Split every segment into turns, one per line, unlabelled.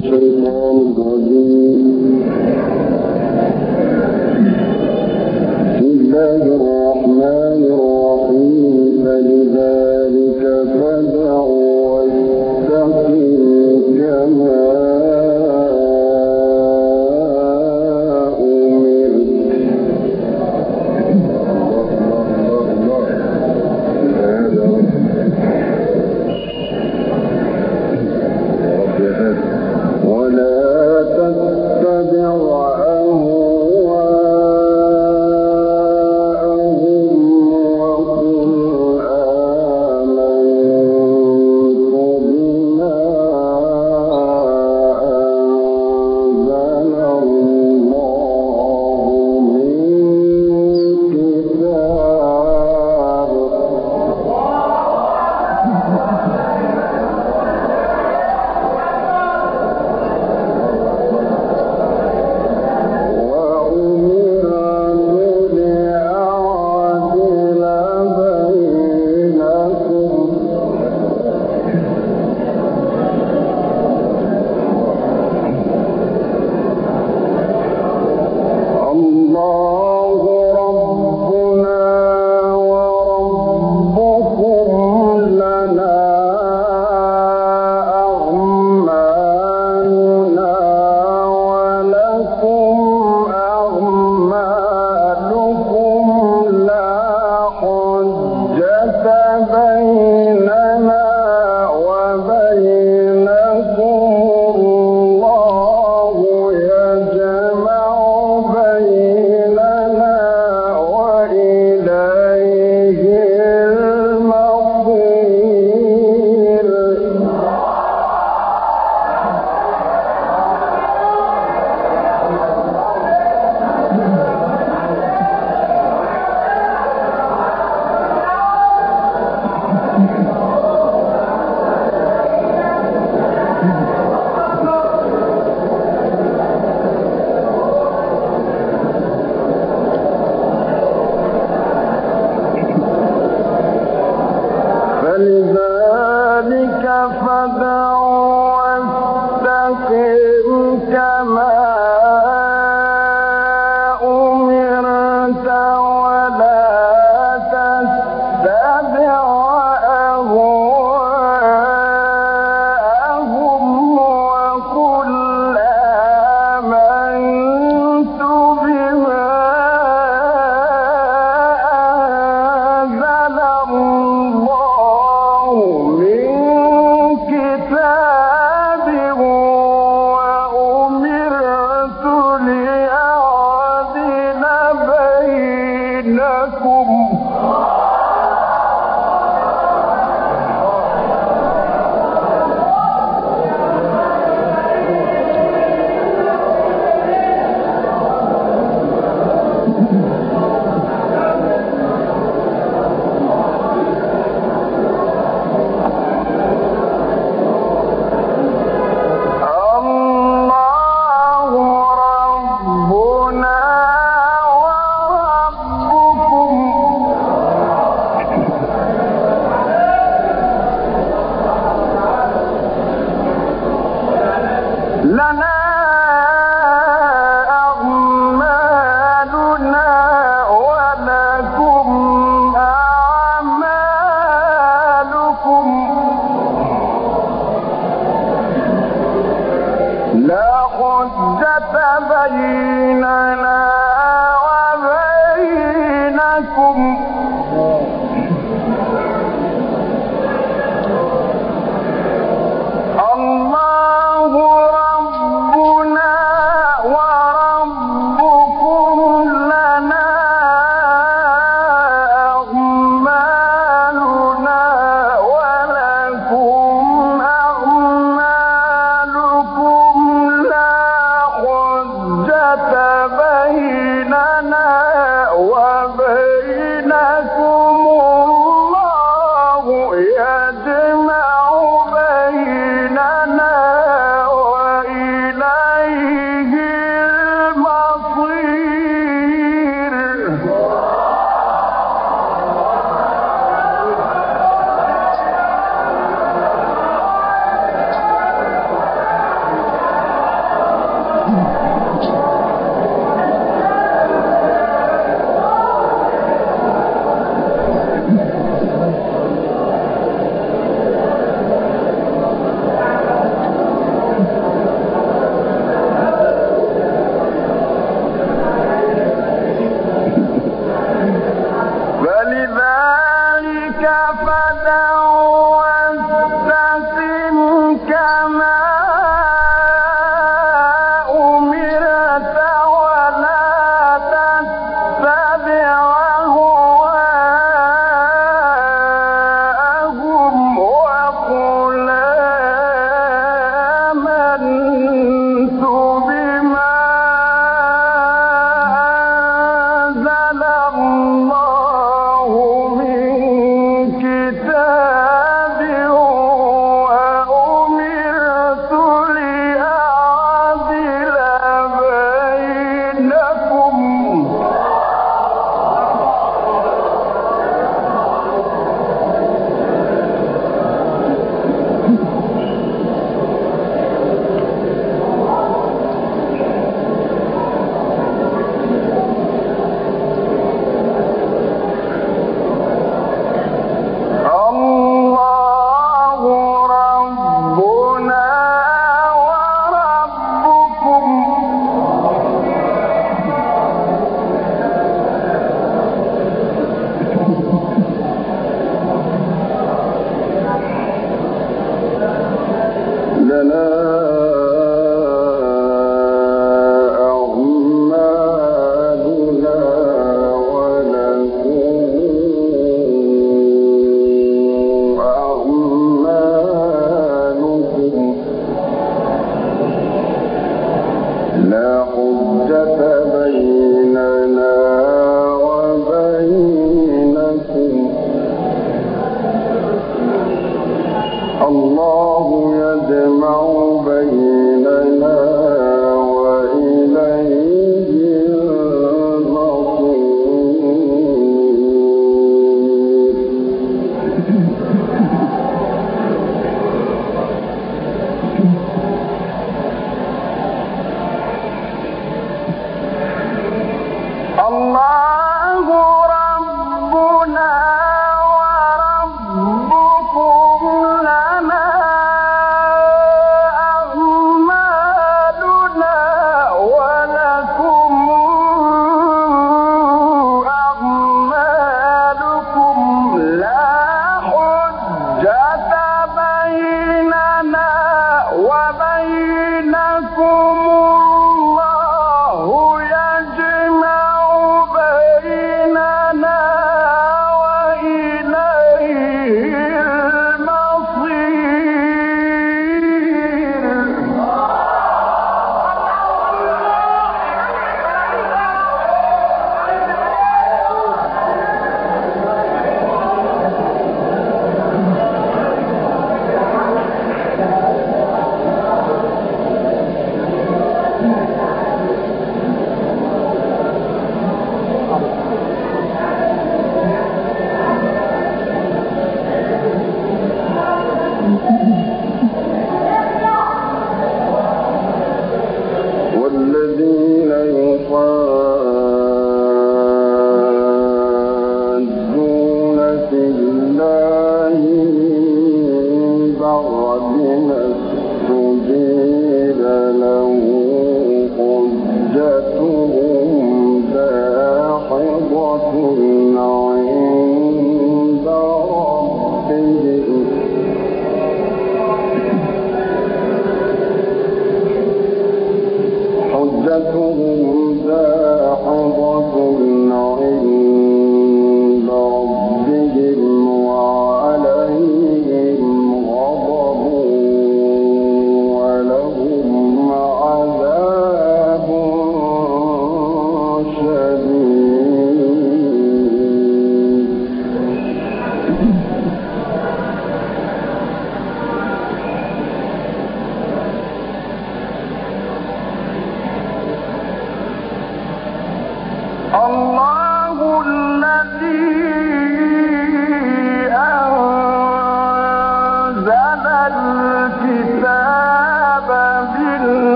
الشيطان الرجيم بسم الله الرحمن الرحيم. فلذلك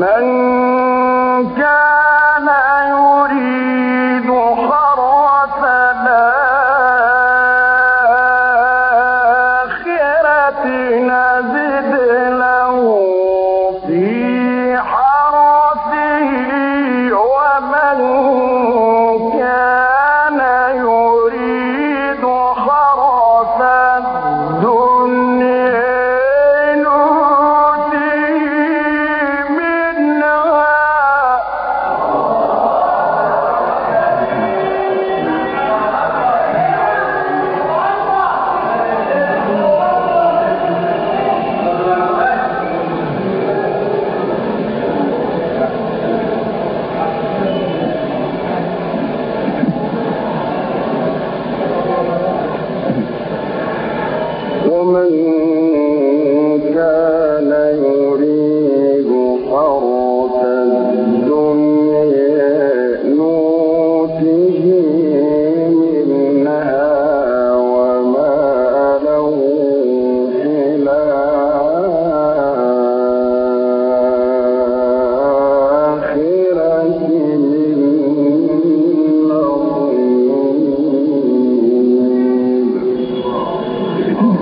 من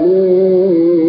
الظالمين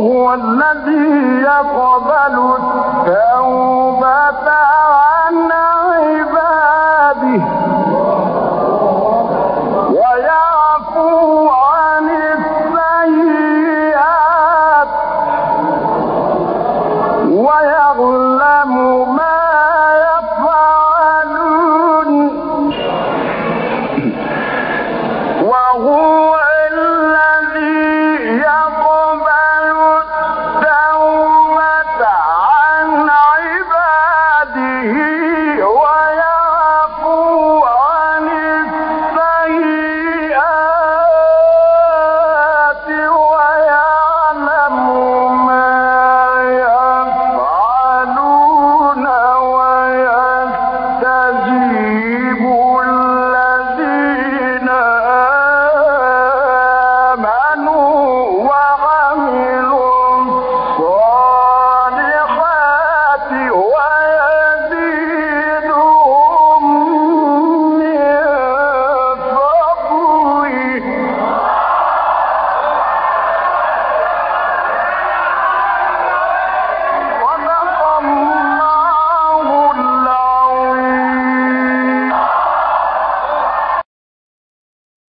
وهو الذي يقبل التوبة.